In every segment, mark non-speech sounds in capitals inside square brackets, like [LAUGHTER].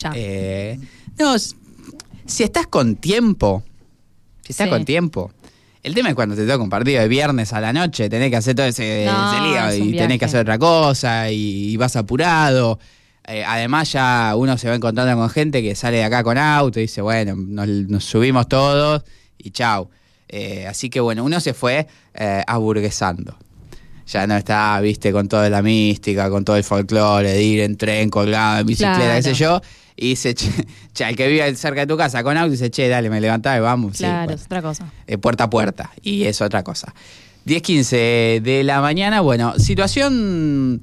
Ya. Eh, no, si estás con tiempo, si estás Sí. con tiempo. El tema es cuando te toca un partido de viernes a la noche, tenés que hacer todo ese, No, ese lío es y tenés que hacer otra cosa y, y vas apurado. Eh, además ya uno se va encontrando con gente que sale de acá con auto y dice, bueno, nos, nos subimos todos y chau. Eh, así que bueno, uno se fue eh, aburguesando. Ya no está, viste, con toda la mística, con todo el folclore, de ir en tren, colgado, en bicicleta, qué sé yo. Y dice, [LAUGHS] che, che, el que vive cerca de tu casa con auto, dice, che, dale, me levantaba y vamos. Sí, Claro, bueno es otra cosa. eh, puerta a puerta. Y es otra cosa. 10.15 de la mañana, bueno, situación.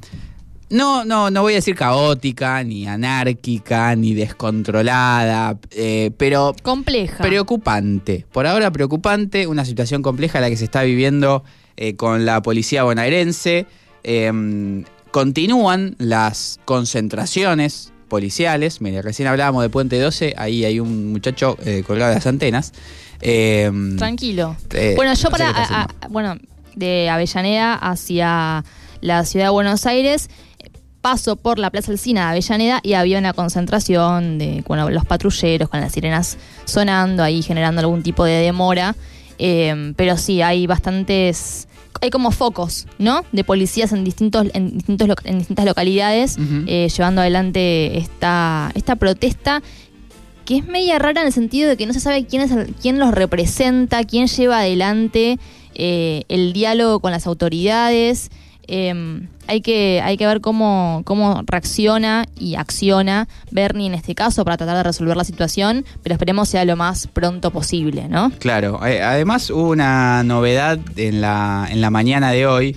No, no, no voy a decir caótica, ni anárquica, ni descontrolada, eh, pero Compleja. preocupante. Por ahora preocupante, una situación compleja la que se está viviendo eh, con la policía bonaerense. Eh, continúan las concentraciones policiales. Mire, recién hablábamos de Puente 12, ahí hay un muchacho eh, colgado de las antenas. Eh, Tranquilo. eh, bueno, yo no para. a- a- bueno, de Avellaneda hacia la ciudad de Buenos Aires. Paso por la Plaza Alcina de Avellaneda y había una concentración de bueno, los patrulleros con las sirenas sonando ahí, generando algún tipo de demora. Pero sí, hay bastantes. Hay como focos, ¿no? De policías en distintos, en distintos en distintas localidades eh, llevando adelante esta, esta protesta que es media rara en el sentido de que no se sabe quién es el- quién los representa, quién lleva adelante eh, el diálogo con las autoridades. Eh, hay, que, hay que ver cómo, cómo reacciona y acciona Bernie en este caso para tratar de resolver la situación, pero esperemos sea lo más pronto posible, ¿no? Claro, eh, además hubo una novedad en la, en la mañana de hoy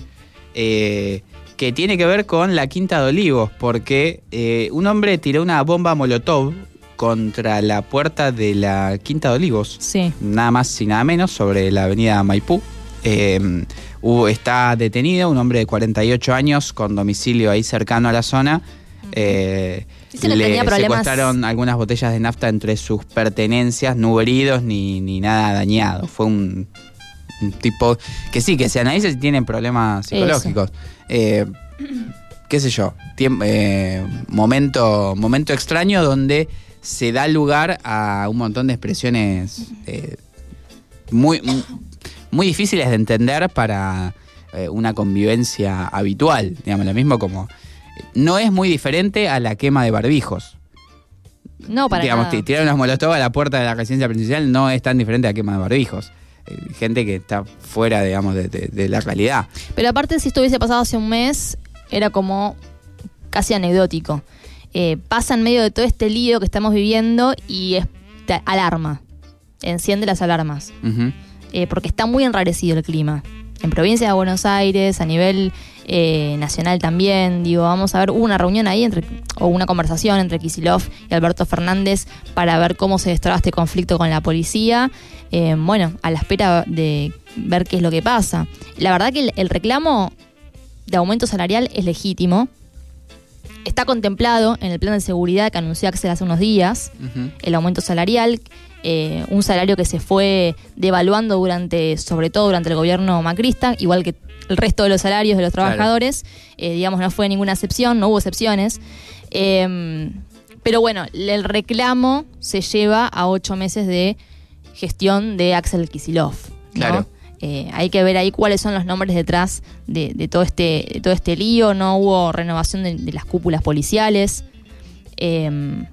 eh, que tiene que ver con la Quinta de Olivos, porque eh, un hombre tiró una bomba molotov contra la puerta de la Quinta de Olivos, Sí. nada más y nada menos, sobre la avenida Maipú. Eh, hubo- está detenido un hombre de 48 años con domicilio ahí cercano a la zona. Eh, que le tenía problemas- secuestraron algunas botellas de nafta entre sus pertenencias, no heridos ni, ni nada dañado. Fue un, un tipo que sí, que se analiza si tienen problemas psicológicos. Eh, qué sé yo, eh, momento, momento extraño donde se da lugar a un montón de expresiones eh, muy, muy difíciles de entender para eh, una convivencia habitual. Digamos, lo mismo como. No es muy diferente a la quema de barbijos. No, para Digamos, nada. tirar unas molotov a la puerta de la residencia presidencial no es tan diferente a la quema de barbijos. Eh, gente que está fuera, digamos, de, de- de la realidad. Pero aparte, si esto hubiese pasado hace un mes, era como casi anecdótico. Eh, pasa en medio de todo este lío que estamos viviendo y es, te alarma. Enciende las alarmas. Ujú. Eh, porque está muy enrarecido el clima. En provincia de Buenos Aires, a nivel eh, nacional también. Digo, vamos a ver, una reunión ahí, entre, o una conversación entre Kisilov y Alberto Fernández para ver cómo se destraba este conflicto con la policía. Eh, bueno, a la espera de ver qué es lo que pasa. La verdad que el reclamo de aumento salarial es legítimo. Está contemplado en el plan de seguridad que anunció Axel hace unos días el aumento salarial, eh, un salario que se fue devaluando durante, sobre todo durante el gobierno macrista, igual que el resto de los salarios de los Claro. trabajadores, eh, digamos, no fue ninguna excepción, no hubo excepciones. Eh, pero bueno, el reclamo se lleva a ocho meses de gestión de Axel Kisilov. ¿no? Claro. Eh, hay que ver ahí cuáles son los nombres detrás de, de todo este de todo este lío. No hubo renovación de, de las cúpulas policiales. Eh,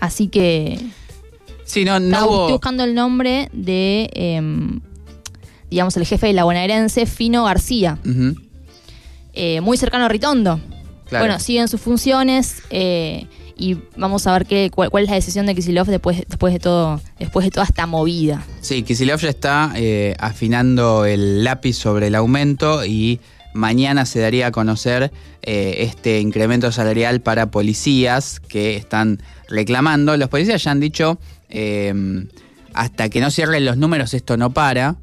así que Sí, no, no estaba- hubo- estoy buscando el nombre de, eh, digamos, el jefe de la bonaerense, Fino García, eh, muy cercano a Ritondo. Claro. Bueno, siguen sus funciones eh, y vamos a ver qué, cuál, es la decisión de Kisilov después, después de todo, después de toda esta movida. Sí, Kisilov ya está eh, afinando el lápiz sobre el aumento y mañana se daría a conocer eh, este incremento salarial para policías que están reclamando. Los policías ya han dicho, eh, hasta que no cierren los números esto no para.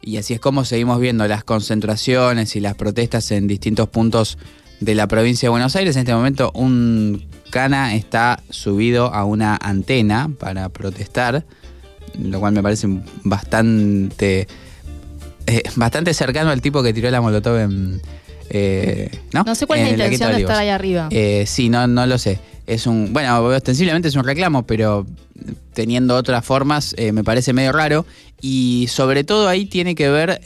Y así es como seguimos viendo las concentraciones y las protestas en distintos puntos de la provincia de Buenos Aires. En este momento un cana está subido a una antena para protestar, lo cual me parece bastante, eh, bastante cercano al tipo que tiró la molotov en... eh, ¿no? No sé cuál es la intención de estar ahí arriba. Eh, sí, no, no lo sé. es un, bueno, ostensiblemente es un reclamo, pero teniendo otras formas eh, me parece medio raro. Y sobre todo ahí tiene que ver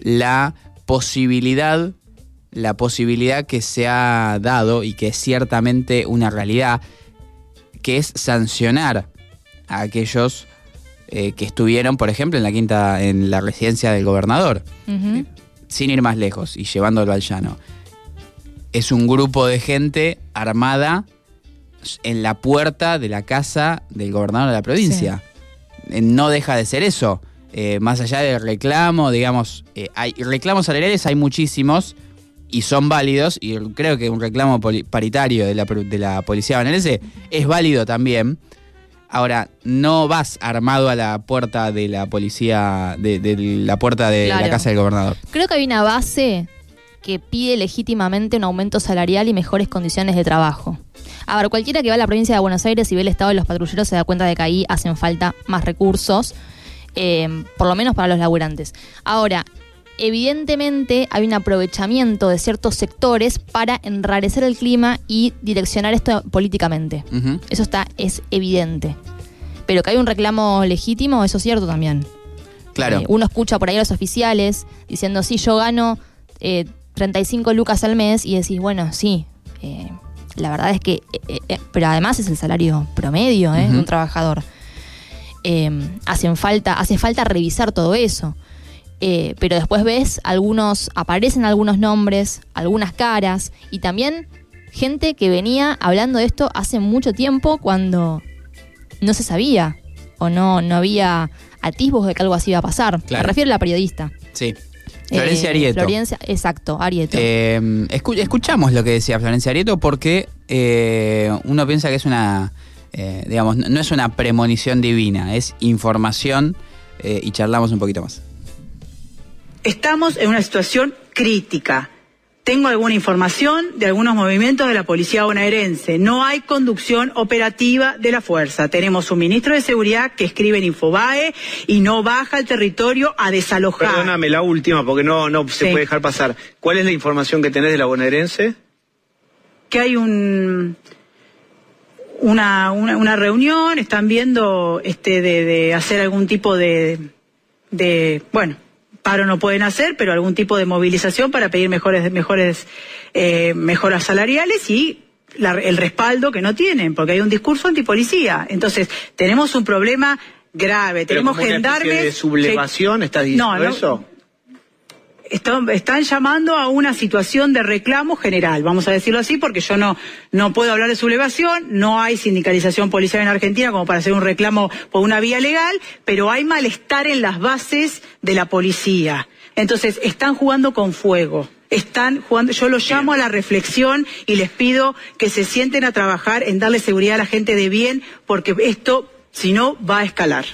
la posibilidad, la posibilidad que se ha dado y que es ciertamente una realidad, que es sancionar a aquellos eh, que estuvieron, por ejemplo, en la quinta, en la residencia del gobernador, sin ir más lejos y llevándolo al llano. Es un grupo de gente armada en la puerta de la casa del gobernador de la provincia. Eh, No deja de ser eso. Eh, más allá del reclamo, digamos, eh, hay reclamos salariales hay muchísimos y son válidos, y creo que un reclamo paritario de la, de la policía bonaerense es válido también. Ahora, no vas armado a la puerta de la policía, de, de la puerta de la casa del gobernador. Creo que hay una base que pide legítimamente un aumento salarial y mejores condiciones de trabajo. A ver, cualquiera que va a la provincia de Buenos Aires y ve el estado de los patrulleros se da cuenta de que ahí hacen falta más recursos, eh, por lo menos para los laburantes. Ahora, evidentemente hay un aprovechamiento de ciertos sectores para enrarecer el clima y direccionar esto políticamente. Eso está, es evidente. Pero que hay un reclamo legítimo, eso es cierto también. Claro. Eh, uno escucha por ahí a los oficiales diciendo, sí, yo gano eh, 35 lucas al mes y decís, bueno, sí, eh, la verdad es que, eh, pero además es el salario promedio de un trabajador. Eh, hacen falta, hace falta revisar todo eso. Eh, pero después ves algunos, aparecen algunos nombres, algunas caras y también gente que venía hablando de esto hace mucho tiempo cuando no se sabía o no, no había atisbos de que algo así iba a pasar. Claro. Me refiero a la periodista. Sí. Florencia Eh, Arieto. Florencia, exacto, Arieto. Eh, escu- escuchamos lo que decía Florencia Arieto porque eh, uno piensa que es una, eh, digamos, no es una premonición divina, es información y charlamos un poquito más. Estamos en una situación crítica. Tengo alguna información de algunos movimientos de la policía bonaerense. No hay conducción operativa de la fuerza. Tenemos un ministro de seguridad que escribe en Infobae y no baja al territorio a desalojar. Perdóname, la última, porque no, no se Sí. puede dejar pasar. ¿Cuál es la información que tenés de la bonaerense? que hay un una, una, una reunión, están viendo este de, de hacer algún tipo de, de bueno, paro no pueden hacer, pero algún tipo de movilización para pedir mejores mejores eh, mejoras salariales y la- el respaldo que no tienen, porque hay un discurso antipolicía. Entonces, tenemos un problema grave, Pero tenemos como una gendarmes de sublevación, ¿estás diciendo No, no, eso? Están, llamando a una situación de reclamo general, vamos a decirlo así, porque yo no, no puedo hablar de sublevación, no hay sindicalización policial en Argentina como para hacer un reclamo por una vía legal, pero hay malestar en las bases de la policía. Entonces, están jugando con fuego. Están jugando, yo los llamo a la reflexión y les pido que se sienten a trabajar en darle seguridad a la gente de bien, porque esto, si no, va a escalar.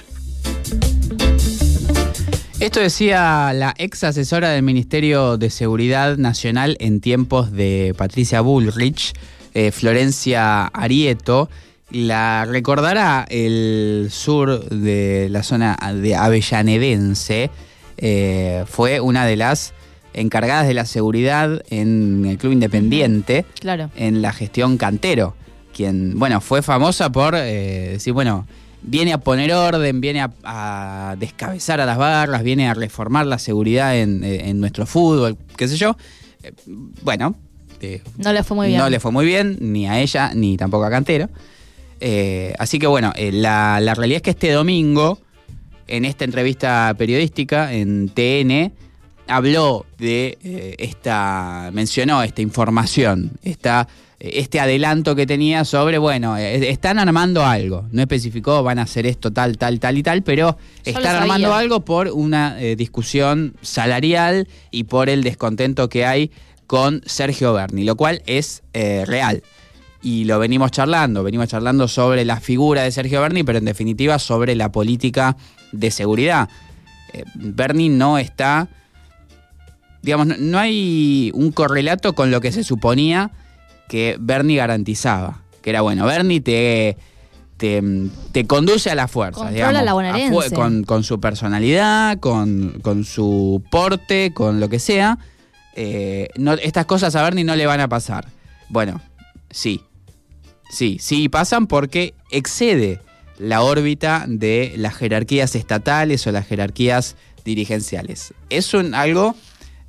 Esto decía la ex asesora del Ministerio de Seguridad Nacional en tiempos de Patricia Bullrich, eh, Florencia Arieto. La recordará el sur de la zona de Avellanedense. eh, fue una de las encargadas de la seguridad en el Club Independiente claro. en la gestión Cantero, quien, bueno, fue famosa por eh, decir, bueno, viene a poner orden, viene a, a descabezar a las barras, viene a reformar la seguridad en, eh, en nuestro fútbol, qué sé yo. Eh, bueno, eh, No le fue muy bien. no le fue muy bien, ni a ella, ni tampoco a Cantero. Eh, así que bueno, la, la realidad es que este domingo, en esta entrevista periodística en TN, habló de esta, mencionó esta información, esta, este adelanto que tenía sobre, bueno, eh, están armando algo, no especificó, van a hacer esto tal, tal, tal y tal, pero están armando algo por una eh, discusión salarial y por el descontento que hay con Sergio Berni, lo cual es eh, real. Y lo venimos charlando, venimos charlando sobre la figura de Sergio Berni, pero en definitiva sobre la política de seguridad. Eh, Berni no está, digamos, no, no hay un correlato con lo que se suponía que Berni garantizaba. Que era, bueno, Berni te, te, te conduce a la fuerza. Controla digamos, la a con, con su personalidad, con, con su porte, con lo que sea. Eh, no, estas cosas a Berni no le van a pasar. Bueno, sí. Sí, sí pasan porque excede la órbita de las jerarquías estatales o las jerarquías dirigenciales. Es un, algo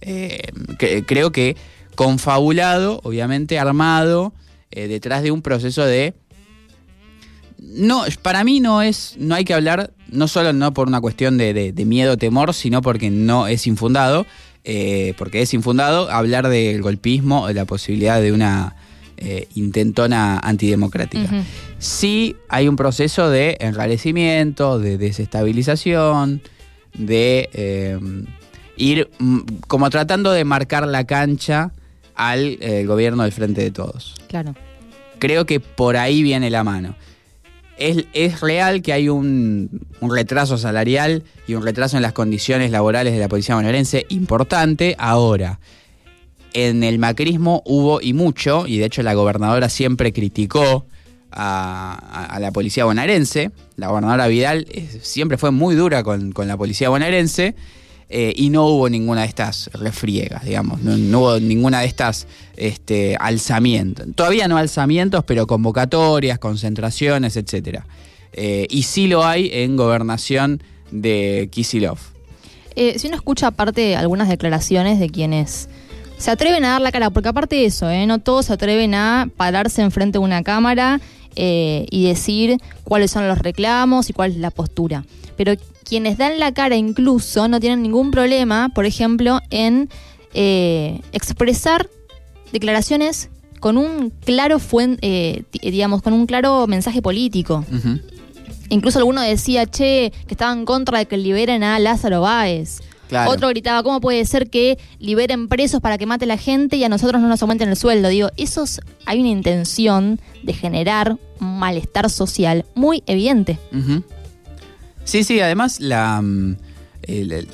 eh, que creo que confabulado, obviamente armado, eh, detrás de un proceso de no, para mí no es, no hay que hablar, no solo no por una cuestión de, de, de miedo, temor, sino porque no es infundado, eh, porque es infundado hablar del golpismo, de la posibilidad de una eh, intentona antidemocrática. Ujú. Sí hay un proceso de enrarecimiento, de desestabilización, de ir mm, como tratando de marcar la cancha al eh, gobierno del Frente de Todos. Claro. Creo que por ahí viene la mano. Es, es real que hay un, un retraso salarial y un retraso en las condiciones laborales de la policía bonaerense importante. Ahora, en el macrismo hubo y mucho, y de hecho la gobernadora siempre criticó a, a- a la policía bonaerense. La gobernadora Vidal eh, siempre fue muy dura con, con la policía bonaerense. Eh, y no hubo ninguna de estas refriegas, digamos, no, hubo ninguna de estas este, alzamientos. Todavía no alzamientos, pero convocatorias, concentraciones, etc. y sí lo hay en gobernación de Kisilov. Eh, si uno escucha aparte algunas declaraciones de quienes se atreven a dar la cara, porque aparte de eso, eh, no todos se atreven a pararse enfrente de una cámara eh, y decir cuáles son los reclamos y cuál es la postura. Pero quienes dan la cara incluso no tienen ningún problema, por ejemplo, en eh, expresar declaraciones con un claro fuen- eh, digamos, con un claro mensaje político. Incluso alguno decía, che, que estaba en contra de que liberen a Lázaro Báez. Claro. Otro gritaba, ¿cómo puede ser que liberen presos para que mate la gente y a nosotros no nos aumenten el sueldo? Digo, esos hay una intención de generar un malestar social muy evidente. Sí, sí, además la, mm,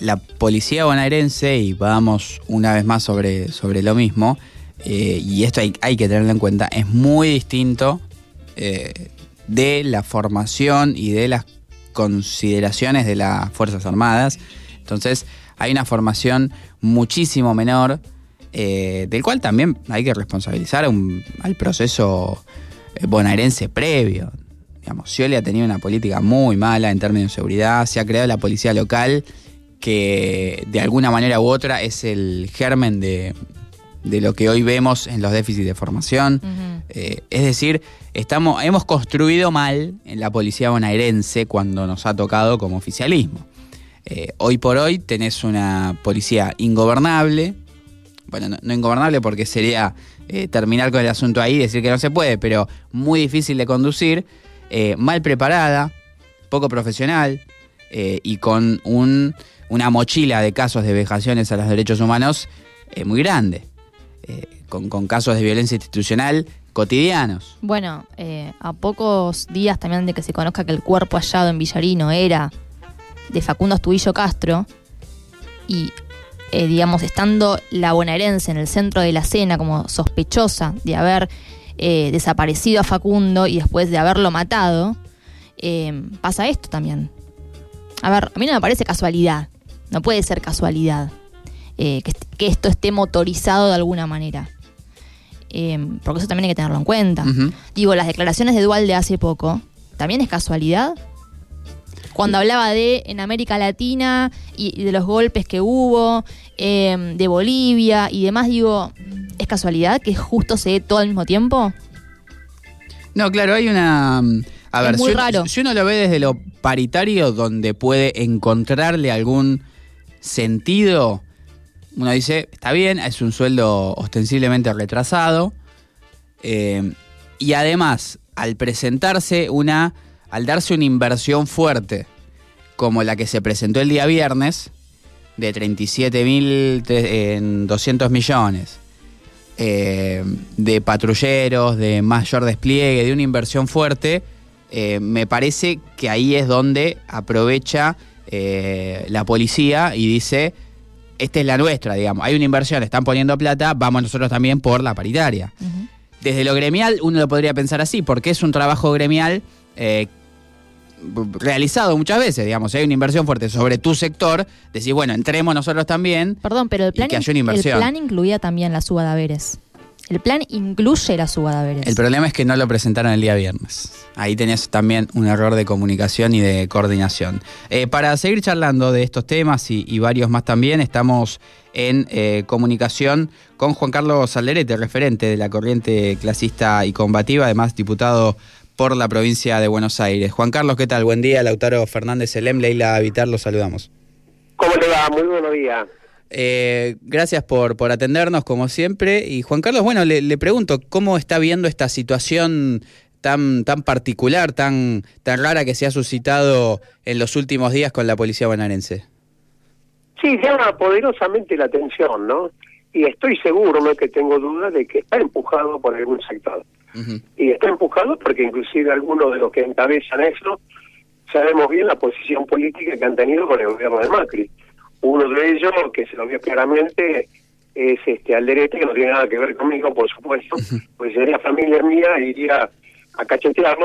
la policía bonaerense, y vamos una vez más sobre, sobre lo mismo, eh, y esto hay, hay que tenerlo en cuenta, es muy distinto eh, de la formación y de las consideraciones de las Fuerzas Armadas. Entonces hay una formación muchísimo menor, eh, del cual también hay que responsabilizar un- al proceso eh, bonaerense previo. Digamos, Scioli ha tenido una política muy mala en términos de seguridad, se ha creado la policía local que de alguna manera u otra es el germen de, de lo que hoy vemos en los déficits de formación. Eh, es decir, estamos, hemos construido mal en la policía bonaerense cuando nos ha tocado como oficialismo. Eh, hoy por hoy tenés una policía ingobernable. Bueno, no, ingobernable porque sería eh, terminar con el asunto ahí y decir que no se puede, pero muy difícil de conducir, eh, mal preparada, poco profesional y con un- una mochila de casos de vejaciones a los derechos humanos muy grande, con, casos de violencia institucional cotidianos. Bueno, a pocos días también de que se conozca que el cuerpo hallado en Villarino era de Facundo Astudillo Castro y, eh, digamos, estando la bonaerense en el centro de la escena como sospechosa de haber eh, desaparecido a Facundo y después de haberlo matado, eh, pasa esto también. A ver, a mí no me parece casualidad, no puede ser casualidad que, est- que esto esté motorizado de alguna manera. Porque eso también hay que tenerlo en cuenta. Digo, las declaraciones de Dual de hace poco, ¿también es casualidad? Cuando hablaba de en América Latina y, y de los golpes que hubo, eh, de Bolivia y demás, digo, ¿es casualidad que justo se dé todo al mismo tiempo? No, claro, hay una... mm, A ver, muy si, uno- raro. si uno lo ve desde lo paritario, donde puede encontrarle algún sentido, uno dice, está bien, es un sueldo ostensiblemente retrasado, eh, y además, al presentarse una, al darse una inversión fuerte, como la que se presentó el día viernes, de 37.200 millones, eh, de patrulleros, de mayor despliegue, de una inversión fuerte, eh, me parece que ahí es donde aprovecha eh, la policía y dice, esta es la nuestra, digamos, hay una inversión, están poniendo plata, vamos nosotros también por la paritaria. Desde lo gremial uno lo podría pensar así, porque es un trabajo gremial eh, realizado muchas veces, digamos, si hay una inversión fuerte sobre tu sector, decís, bueno, entremos nosotros también. Perdón, pero el plan, que haya una el inversión. plan incluía también la suba de haberes. El plan incluye la suba de haberes. El problema es que no lo presentaron el día viernes. Ahí tenías también un error de comunicación y de coordinación. Eh, para seguir charlando de estos temas y, y varios más también, estamos en eh, comunicación con Juan Carlos Alderete, referente de la corriente clasista y combativa, además diputado por la provincia de Buenos Aires. Juan Carlos, ¿qué tal? Buen día, Lautaro Fernández Elem, Leila Vitar, los saludamos. ¿Cómo te va? Muy buenos días. Eh, gracias por, por atendernos como siempre. Y Juan Carlos, bueno, le, le, pregunto, ¿cómo está viendo esta situación tan, tan particular, tan, tan rara que se ha suscitado en los últimos días con la policía bonaerense? Sí, llama poderosamente la atención, ¿no? Y estoy seguro, no es que tengo duda, de que está empujado por algún sector. Uh -huh. Y está empujado porque inclusive algunos de los que encabezan eso sabemos bien la posición política que han tenido con el gobierno de Macri. Uno de ellos, que se lo vio claramente, es este Alderete, que no tiene nada que ver conmigo, por supuesto, pues sería familia mía e iría a cachetearlo